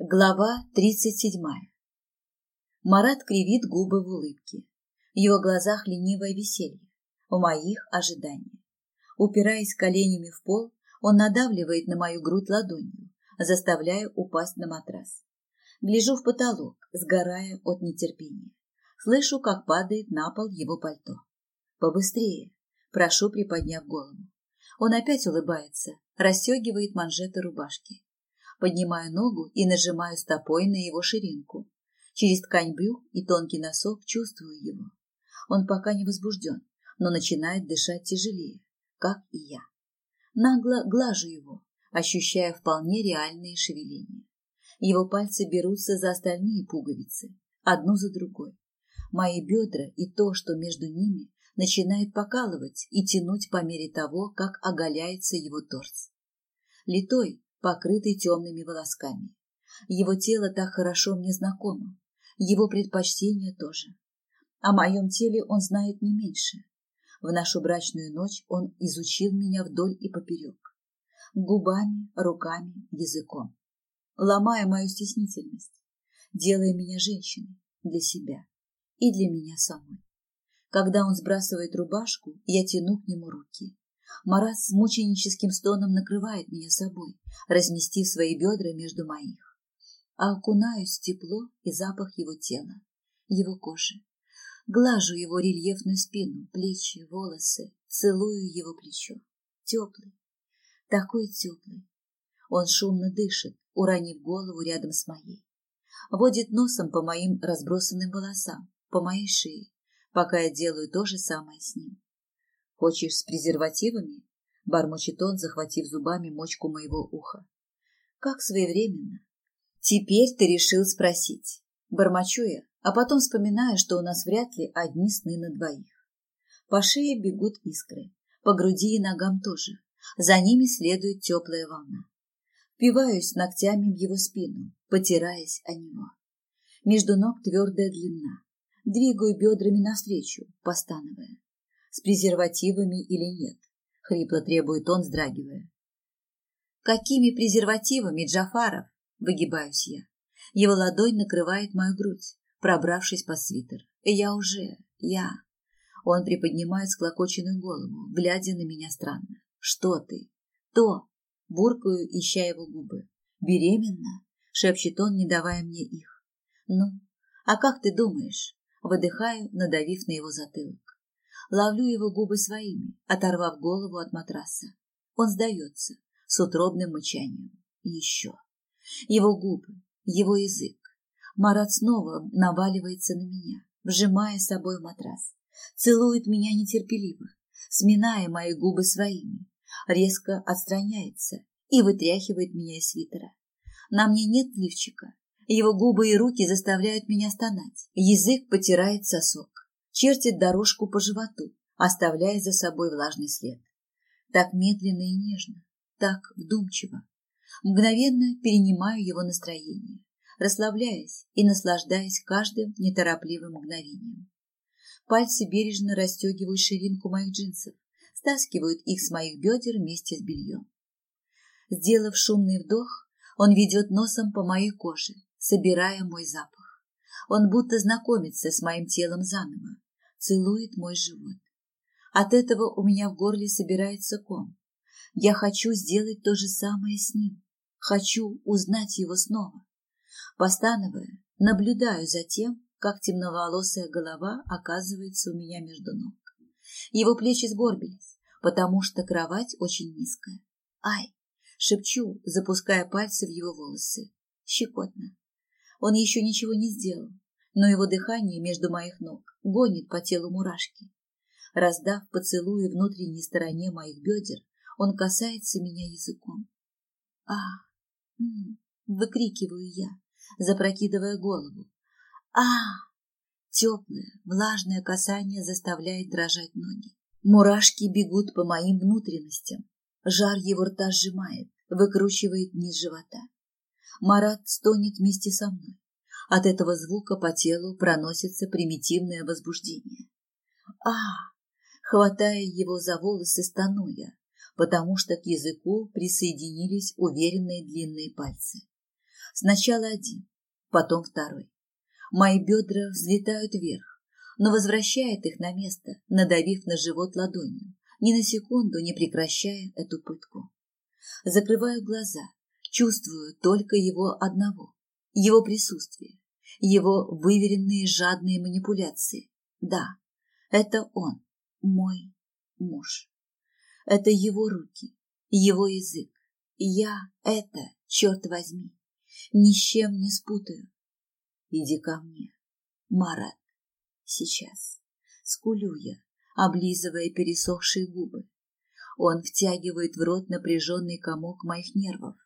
Глава тридцать седьмая. Марат кривит губы в улыбке. В его глазах ленивое веселье. В моих ожиданиях. Упираясь коленями в пол, он надавливает на мою грудь ладонью, заставляя упасть на матрас. Гляжу в потолок, сгорая от нетерпения. Слышу, как падает на пол его пальто. Побыстрее, прошу, приподняв голову. Он опять улыбается, расстегивает манжеты рубашки поднимаю ногу и нажимаю стопой на его ширинку. Через ткань брюк и тонкий носок чувствую его. Он пока не возбужден, но начинает дышать тяжелее, как и я. Нагло глажу его, ощущая вполне реальные шевеления. Его пальцы берутся за остальные пуговицы, одну за другой. Мои бедра и то, что между ними, начинает покалывать и тянуть по мере того, как оголяется его торс. Литой, покрытый темными волосками. Его тело так хорошо мне знакомо, его предпочтения тоже. О моем теле он знает не меньше. В нашу брачную ночь он изучил меня вдоль и поперек. Губами, руками, языком. Ломая мою стеснительность, делая меня женщиной для себя и для меня самой. Когда он сбрасывает рубашку, я тяну к нему руки. Марат с мученическим стоном накрывает меня собой, разместив свои бедра между моих. А окунаюсь в тепло и запах его тела, его кожи. Глажу его рельефную спину, плечи, волосы, целую его плечо. Теплый, такой теплый. Он шумно дышит, уронив голову рядом с моей. Водит носом по моим разбросанным волосам, по моей шее, пока я делаю то же самое с ним. Хочешь с презервативами? Бормочет он, захватив зубами мочку моего уха. Как своевременно. Теперь ты решил спросить. Бормочу я, а потом вспоминаю, что у нас вряд ли одни сны на двоих. По шее бегут искры, по груди и ногам тоже. За ними следует теплая волна. Впиваюсь ногтями в его спину, потираясь о него. Между ног твердая длина. Двигаю бедрами навстречу, постановая с презервативами или нет, хрипло требует он, вздрагивая. Какими презервативами, Джафаров? Выгибаюсь я. Его ладонь накрывает мою грудь, пробравшись под свитер. Я уже, я. Он приподнимает склокоченную голову, глядя на меня странно. Что ты? То. Буркаю, ища его губы. Беременна? Шепчет он, не давая мне их. Ну, а как ты думаешь? Выдыхаю, надавив на его затылок. Ловлю его губы своими, оторвав голову от матраса. Он сдается с утробным мычанием. Еще. Его губы, его язык. Марат снова наваливается на меня, вжимая собой матрас. Целует меня нетерпеливо, сминая мои губы своими. Резко отстраняется и вытряхивает меня из свитера. На мне нет лифчика. Его губы и руки заставляют меня стонать. Язык потирает сосок чертит дорожку по животу, оставляя за собой влажный след. Так медленно и нежно, так вдумчиво. Мгновенно перенимаю его настроение, расслабляясь и наслаждаясь каждым неторопливым мгновением. Пальцы бережно расстегивают ширинку моих джинсов, стаскивают их с моих бедер вместе с бельем. Сделав шумный вдох, он ведет носом по моей коже, собирая мой запах. Он будто знакомится с моим телом заново, целует мой живот. От этого у меня в горле собирается ком. Я хочу сделать то же самое с ним. Хочу узнать его снова. Постановая, наблюдаю за тем, как темноволосая голова оказывается у меня между ног. Его плечи сгорбились, потому что кровать очень низкая. Ай! Шепчу, запуская пальцы в его волосы. Щекотно. Он еще ничего не сделал, но его дыхание между моих ног гонит по телу мурашки. Раздав поцелуи внутренней стороне моих бедер, он касается меня языком. а выкрикиваю я, запрокидывая голову. а Теплое, влажное касание заставляет дрожать ноги. Мурашки бегут по моим внутренностям. Жар его рта сжимает, выкручивает низ живота. Марат стонет вместе со мной. От этого звука по телу проносится примитивное возбуждение. А, хватая его за волосы, стану я, потому что к языку присоединились уверенные длинные пальцы. Сначала один, потом второй. Мои бедра взлетают вверх, но возвращает их на место, надавив на живот ладонью, ни на секунду не прекращая эту пытку. Закрываю глаза, чувствую только его одного, его присутствие, его выверенные жадные манипуляции. Да, это он, мой муж. Это его руки, его язык. Я это, черт возьми, ни с чем не спутаю. Иди ко мне, Марат, сейчас. Скулю я, облизывая пересохшие губы. Он втягивает в рот напряженный комок моих нервов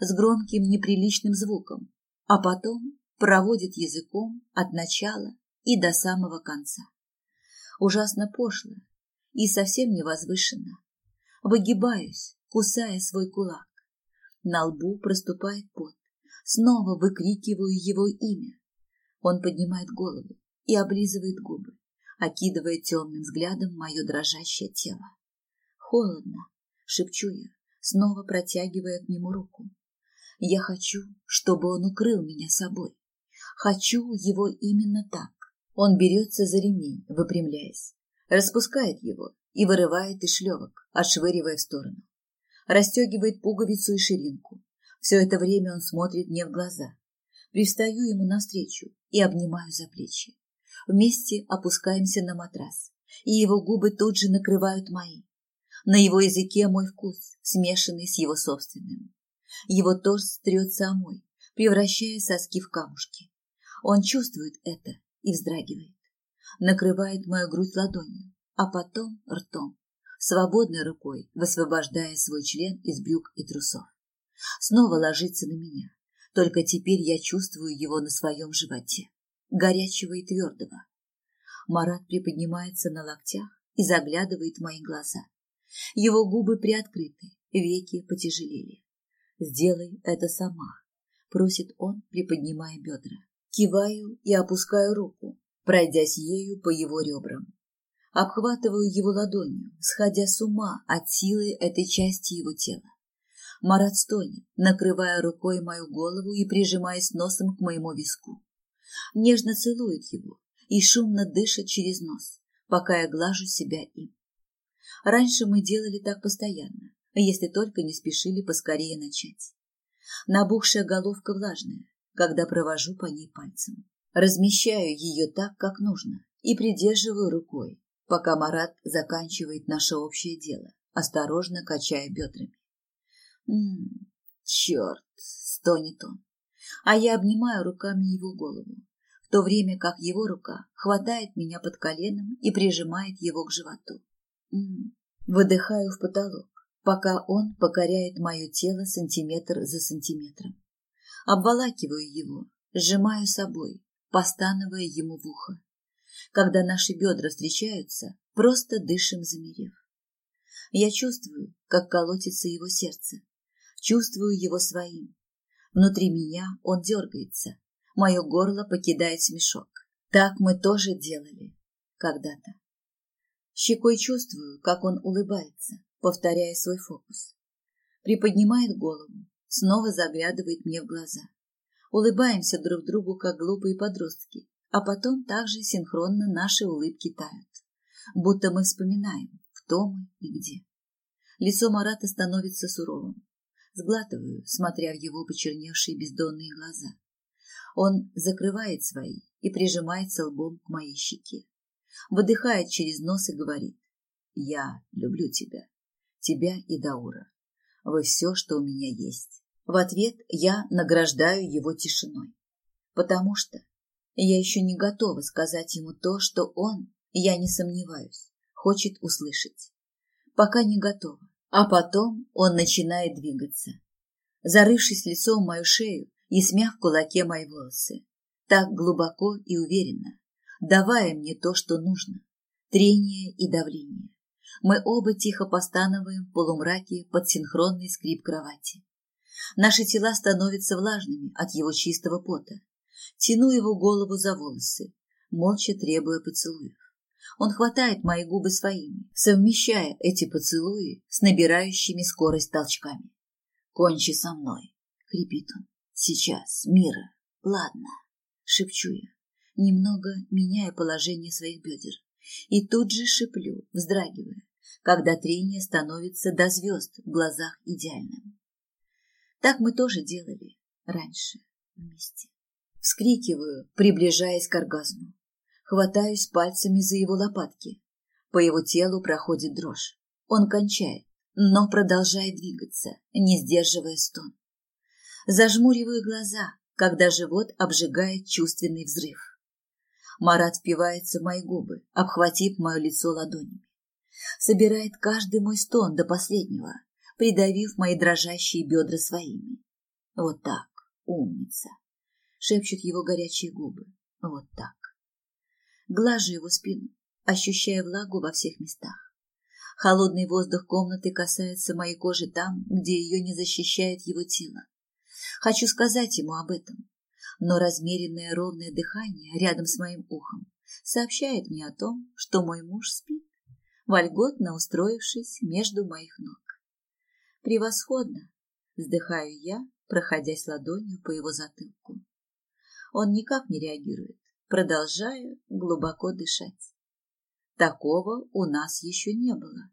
с громким неприличным звуком, а потом проводит языком от начала и до самого конца. Ужасно пошло и совсем невозвышенно. Выгибаюсь, кусая свой кулак. На лбу проступает пот. Снова выкрикиваю его имя. Он поднимает голову и облизывает губы, окидывая темным взглядом мое дрожащее тело. Холодно, шепчу я, снова протягивая к нему руку. Я хочу, чтобы он укрыл меня собой. Хочу его именно так. Он берется за ремень, выпрямляясь, распускает его и вырывает из шлевок, отшвыривая в сторону. Растегивает пуговицу и ширинку. Все это время он смотрит мне в глаза. Пристаю ему навстречу и обнимаю за плечи. Вместе опускаемся на матрас, и его губы тут же накрывают мои. На его языке мой вкус, смешанный с его собственным. Его торс трется о мой, превращая соски в камушки. Он чувствует это и вздрагивает. Накрывает мою грудь ладонью, а потом ртом, свободной рукой высвобождая свой член из брюк и трусов. Снова ложится на меня, только теперь я чувствую его на своем животе, горячего и твердого. Марат приподнимается на локтях и заглядывает в мои глаза. Его губы приоткрыты, веки потяжелели. «Сделай это сама», — просит он, приподнимая бедра. Киваю и опускаю руку, пройдясь ею по его ребрам. Обхватываю его ладонью, сходя с ума от силы этой части его тела. Марат стонет, накрывая рукой мою голову и прижимаясь носом к моему виску. Нежно целует его и шумно дышит через нос, пока я глажу себя им. Раньше мы делали так постоянно, если только не спешили поскорее начать. Набухшая головка влажная, когда провожу по ней пальцем. Размещаю ее так, как нужно, и придерживаю рукой, пока Марат заканчивает наше общее дело, осторожно качая бедрами. «М-м, черт!» — стонет он. А я обнимаю руками его голову, в то время как его рука хватает меня под коленом и прижимает его к животу. М-м, выдыхаю в потолок, пока он покоряет мое тело сантиметр за сантиметром. Обволакиваю его, сжимаю собой, постановая ему в ухо. Когда наши бедра встречаются, просто дышим замерев. Я чувствую, как колотится его сердце. Чувствую его своим. Внутри меня он дергается. Мое горло покидает смешок. Так мы тоже делали когда-то. Щекой чувствую, как он улыбается, повторяя свой фокус. Приподнимает голову, снова заглядывает мне в глаза. Улыбаемся друг другу, как глупые подростки, а потом также синхронно наши улыбки тают, будто мы вспоминаем, кто мы и где. Лицо Марата становится суровым. Сглатываю, смотря в его почерневшие бездонные глаза. Он закрывает свои и прижимается лбом к моей щеке. Выдыхает через нос и говорит. «Я люблю тебя. Тебя и Даура. Вы все, что у меня есть». В ответ я награждаю его тишиной. Потому что я еще не готова сказать ему то, что он, я не сомневаюсь, хочет услышать. Пока не готова. А потом он начинает двигаться, зарывшись лицом в мою шею и смяв в кулаке мои волосы. Так глубоко и уверенно, давая мне то, что нужно. Трение и давление. Мы оба тихо постановаем в полумраке под синхронный скрип кровати. Наши тела становятся влажными от его чистого пота. Тяну его голову за волосы, молча требуя поцелуев. Он хватает мои губы своими, совмещая эти поцелуи с набирающими скорость толчками. «Кончи со мной», — хрипит он. Сейчас, Мира, ладно, шепчу я, немного меняя положение своих бедер. И тут же шиплю, вздрагивая, когда трение становится до звезд в глазах идеальным. Так мы тоже делали раньше вместе. Вскрикиваю, приближаясь к оргазму. Хватаюсь пальцами за его лопатки. По его телу проходит дрожь. Он кончает, но продолжает двигаться, не сдерживая стон. Зажмуриваю глаза, когда живот обжигает чувственный взрыв. Марат впивается в мои губы, обхватив мое лицо ладонями. Собирает каждый мой стон до последнего, придавив мои дрожащие бедра своими. Вот так, умница шепчут его горячие губы. Вот так. Глажу его спину, ощущая влагу во всех местах. Холодный воздух комнаты касается моей кожи там, где ее не защищает его тело. Хочу сказать ему об этом, но размеренное ровное дыхание рядом с моим ухом сообщает мне о том, что мой муж спит, вольготно устроившись между моих ног. Превосходно, вздыхаю я, проходясь ладонью по его затылку. Он никак не реагирует, продолжая глубоко дышать. Такого у нас еще не было.